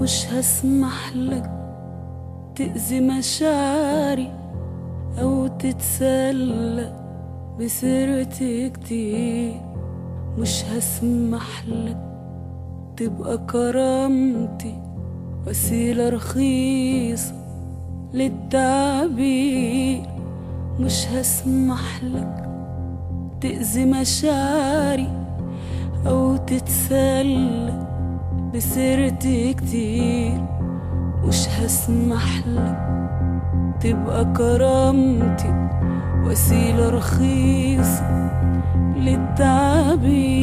مش هسمح لك تأذي مشاعري أو تتسلى بسيرتي كتير مش هسمح لك تبقى كرامتي وسيلة رخيصة للتعبير. مش هسمح لك تأذي مشاعري أو تتسلى بسيرتي كتير مش هسمح لك تبقى كرامتي وسيلة رخيصة للتعبير.